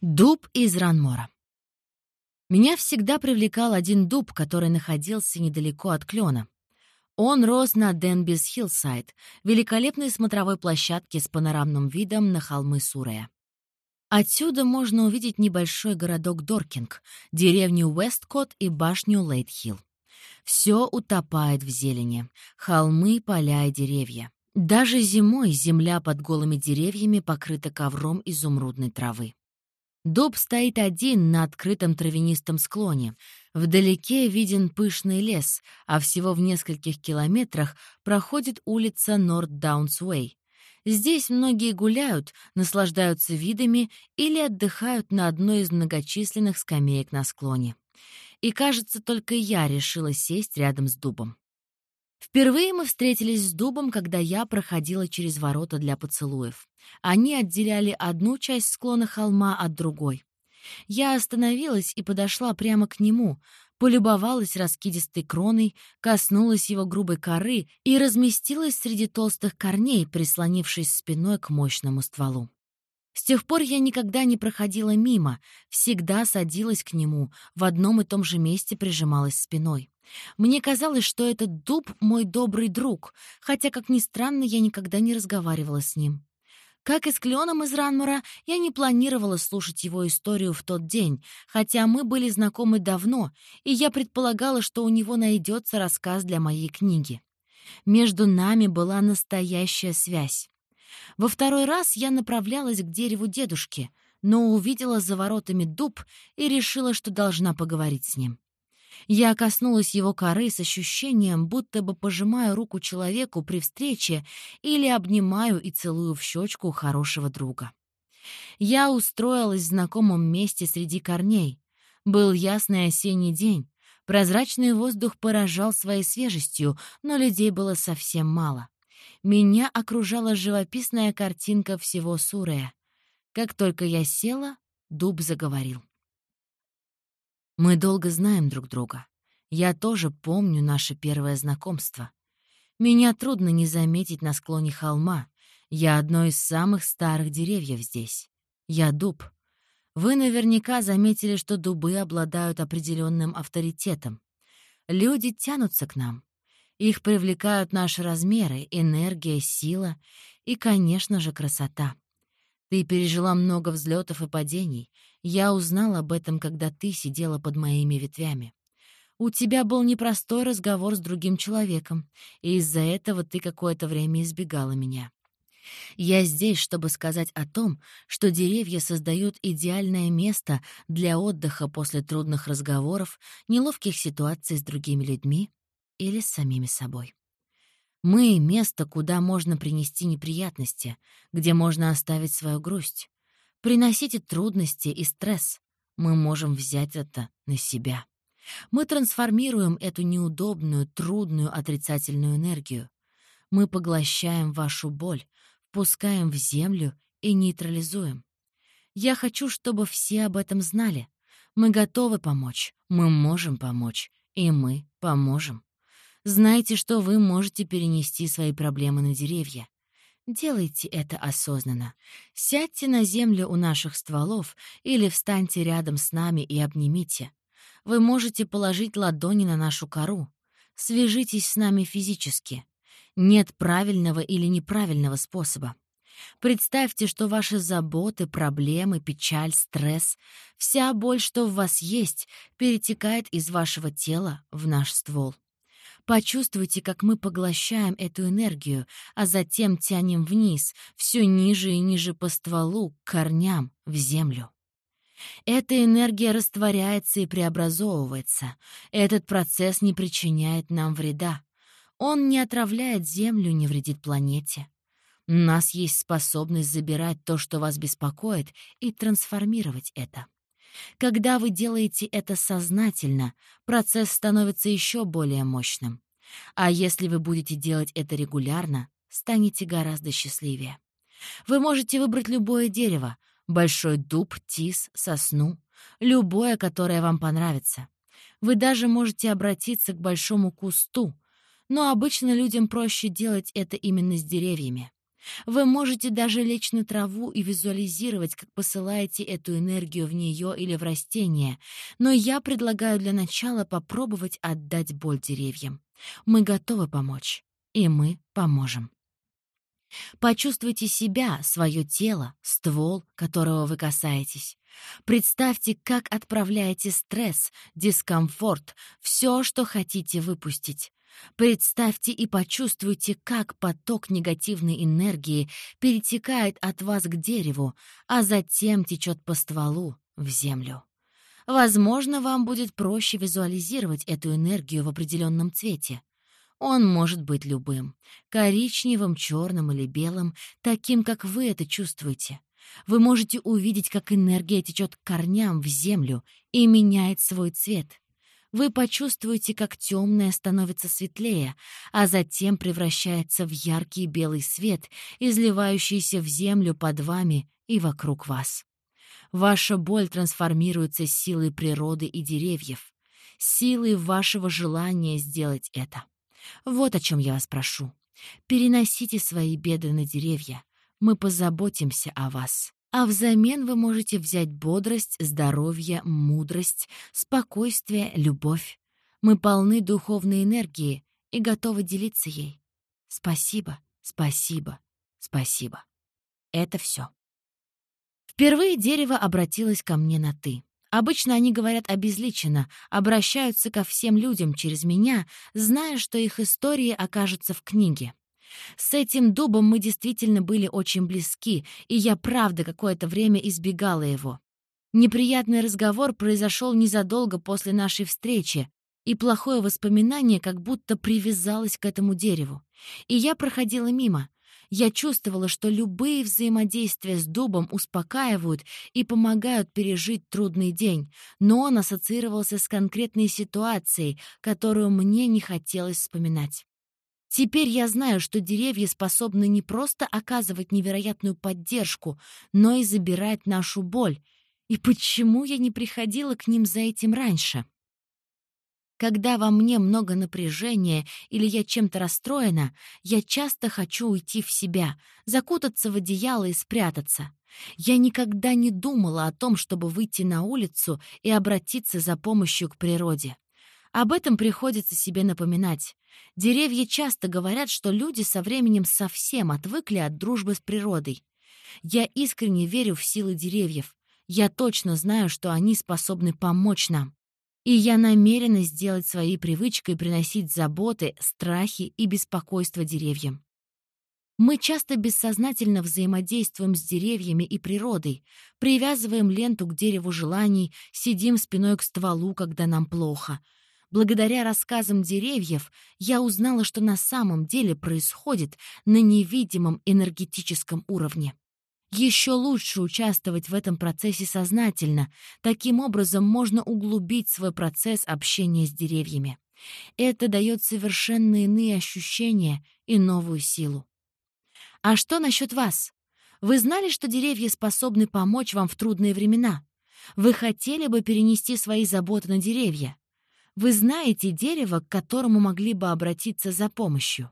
Дуб из Ранмора. Меня всегда привлекал один дуб, который находился недалеко от клена. Он рос на Денбис Хиллсайд, великолепной смотровой площадке с панорамным видом на холмы Суррея. Отсюда можно увидеть небольшой городок Доркинг, деревню Уэсткот и башню Лейтхилл. Все утопает в зелени — холмы, поля и деревья. Даже зимой земля под голыми деревьями покрыта ковром изумрудной травы. Дуб стоит один на открытом травянистом склоне. Вдалеке виден пышный лес, а всего в нескольких километрах проходит улица Норт-Даунсуэй. Здесь многие гуляют, наслаждаются видами или отдыхают на одной из многочисленных скамеек на склоне. И, кажется, только я решила сесть рядом с дубом. Впервые мы встретились с дубом, когда я проходила через ворота для поцелуев. Они отделяли одну часть склона холма от другой. Я остановилась и подошла прямо к нему, полюбовалась раскидистой кроной, коснулась его грубой коры и разместилась среди толстых корней, прислонившись спиной к мощному стволу. С тех пор я никогда не проходила мимо, всегда садилась к нему, в одном и том же месте прижималась спиной. Мне казалось, что этот дуб — мой добрый друг, хотя, как ни странно, я никогда не разговаривала с ним. Как и с Кленом из Ранмура, я не планировала слушать его историю в тот день, хотя мы были знакомы давно, и я предполагала, что у него найдется рассказ для моей книги. Между нами была настоящая связь. Во второй раз я направлялась к дереву дедушки, но увидела за воротами дуб и решила, что должна поговорить с ним. Я коснулась его коры с ощущением, будто бы пожимаю руку человеку при встрече или обнимаю и целую в щечку хорошего друга. Я устроилась в знакомом месте среди корней. Был ясный осенний день. Прозрачный воздух поражал своей свежестью, но людей было совсем мало. Меня окружала живописная картинка всего Сурея. Как только я села, дуб заговорил. Мы долго знаем друг друга. Я тоже помню наше первое знакомство. Меня трудно не заметить на склоне холма. Я одно из самых старых деревьев здесь. Я дуб. Вы наверняка заметили, что дубы обладают определенным авторитетом. Люди тянутся к нам. Их привлекают наши размеры, энергия, сила и, конечно же, красота. Ты пережила много взлетов и падений. Я узнал об этом, когда ты сидела под моими ветвями. У тебя был непростой разговор с другим человеком, и из-за этого ты какое-то время избегала меня. Я здесь, чтобы сказать о том, что деревья создают идеальное место для отдыха после трудных разговоров, неловких ситуаций с другими людьми или с самими собой. Мы — место, куда можно принести неприятности, где можно оставить свою грусть. Приносите трудности и стресс. Мы можем взять это на себя. Мы трансформируем эту неудобную, трудную, отрицательную энергию. Мы поглощаем вашу боль, впускаем в землю и нейтрализуем. Я хочу, чтобы все об этом знали. Мы готовы помочь, мы можем помочь, и мы поможем. Знайте, что вы можете перенести свои проблемы на деревья. Делайте это осознанно. Сядьте на землю у наших стволов или встаньте рядом с нами и обнимите. Вы можете положить ладони на нашу кору. Свяжитесь с нами физически. Нет правильного или неправильного способа. Представьте, что ваши заботы, проблемы, печаль, стресс, вся боль, что в вас есть, перетекает из вашего тела в наш ствол. Почувствуйте, как мы поглощаем эту энергию, а затем тянем вниз, все ниже и ниже по стволу, к корням, в землю. Эта энергия растворяется и преобразовывается. Этот процесс не причиняет нам вреда. Он не отравляет Землю, не вредит планете. У нас есть способность забирать то, что вас беспокоит, и трансформировать это. Когда вы делаете это сознательно, процесс становится еще более мощным. А если вы будете делать это регулярно, станете гораздо счастливее. Вы можете выбрать любое дерево — большой дуб, тис, сосну, любое, которое вам понравится. Вы даже можете обратиться к большому кусту, но обычно людям проще делать это именно с деревьями. Вы можете даже лечь на траву и визуализировать, как посылаете эту энергию в нее или в растение, но я предлагаю для начала попробовать отдать боль деревьям. Мы готовы помочь, и мы поможем. Почувствуйте себя, свое тело, ствол, которого вы касаетесь. Представьте, как отправляете стресс, дискомфорт, все, что хотите выпустить. Представьте и почувствуйте, как поток негативной энергии перетекает от вас к дереву, а затем течет по стволу в землю. Возможно, вам будет проще визуализировать эту энергию в определенном цвете. Он может быть любым — коричневым, черным или белым, таким, как вы это чувствуете. Вы можете увидеть, как энергия течет к корням в землю и меняет свой цвет. Вы почувствуете, как темное становится светлее, а затем превращается в яркий белый свет, изливающийся в землю под вами и вокруг вас. Ваша боль трансформируется силой природы и деревьев, силой вашего желания сделать это. Вот о чем я вас прошу. Переносите свои беды на деревья. Мы позаботимся о вас. А взамен вы можете взять бодрость, здоровье, мудрость, спокойствие, любовь. Мы полны духовной энергии и готовы делиться ей. Спасибо, спасибо, спасибо. Это все. Впервые дерево обратилось ко мне на «ты». Обычно они говорят обезличенно, обращаются ко всем людям через меня, зная, что их истории окажутся в книге. С этим дубом мы действительно были очень близки, и я правда какое-то время избегала его. Неприятный разговор произошел незадолго после нашей встречи, и плохое воспоминание как будто привязалось к этому дереву. И я проходила мимо, я чувствовала, что любые взаимодействия с дубом успокаивают и помогают пережить трудный день, но он ассоциировался с конкретной ситуацией, которую мне не хотелось вспоминать. Теперь я знаю, что деревья способны не просто оказывать невероятную поддержку, но и забирать нашу боль. И почему я не приходила к ним за этим раньше? Когда во мне много напряжения или я чем-то расстроена, я часто хочу уйти в себя, закутаться в одеяло и спрятаться. Я никогда не думала о том, чтобы выйти на улицу и обратиться за помощью к природе. Об этом приходится себе напоминать. Деревья часто говорят, что люди со временем совсем отвыкли от дружбы с природой. Я искренне верю в силы деревьев. Я точно знаю, что они способны помочь нам. И я намерена сделать своей привычкой приносить заботы, страхи и беспокойство деревьям. Мы часто бессознательно взаимодействуем с деревьями и природой, привязываем ленту к дереву желаний, сидим спиной к стволу, когда нам плохо. Благодаря рассказам деревьев я узнала, что на самом деле происходит на невидимом энергетическом уровне. Еще лучше участвовать в этом процессе сознательно. Таким образом можно углубить свой процесс общения с деревьями. Это дает совершенно иные ощущения и новую силу. А что насчет вас? Вы знали, что деревья способны помочь вам в трудные времена? Вы хотели бы перенести свои заботы на деревья? Вы знаете дерево, к которому могли бы обратиться за помощью?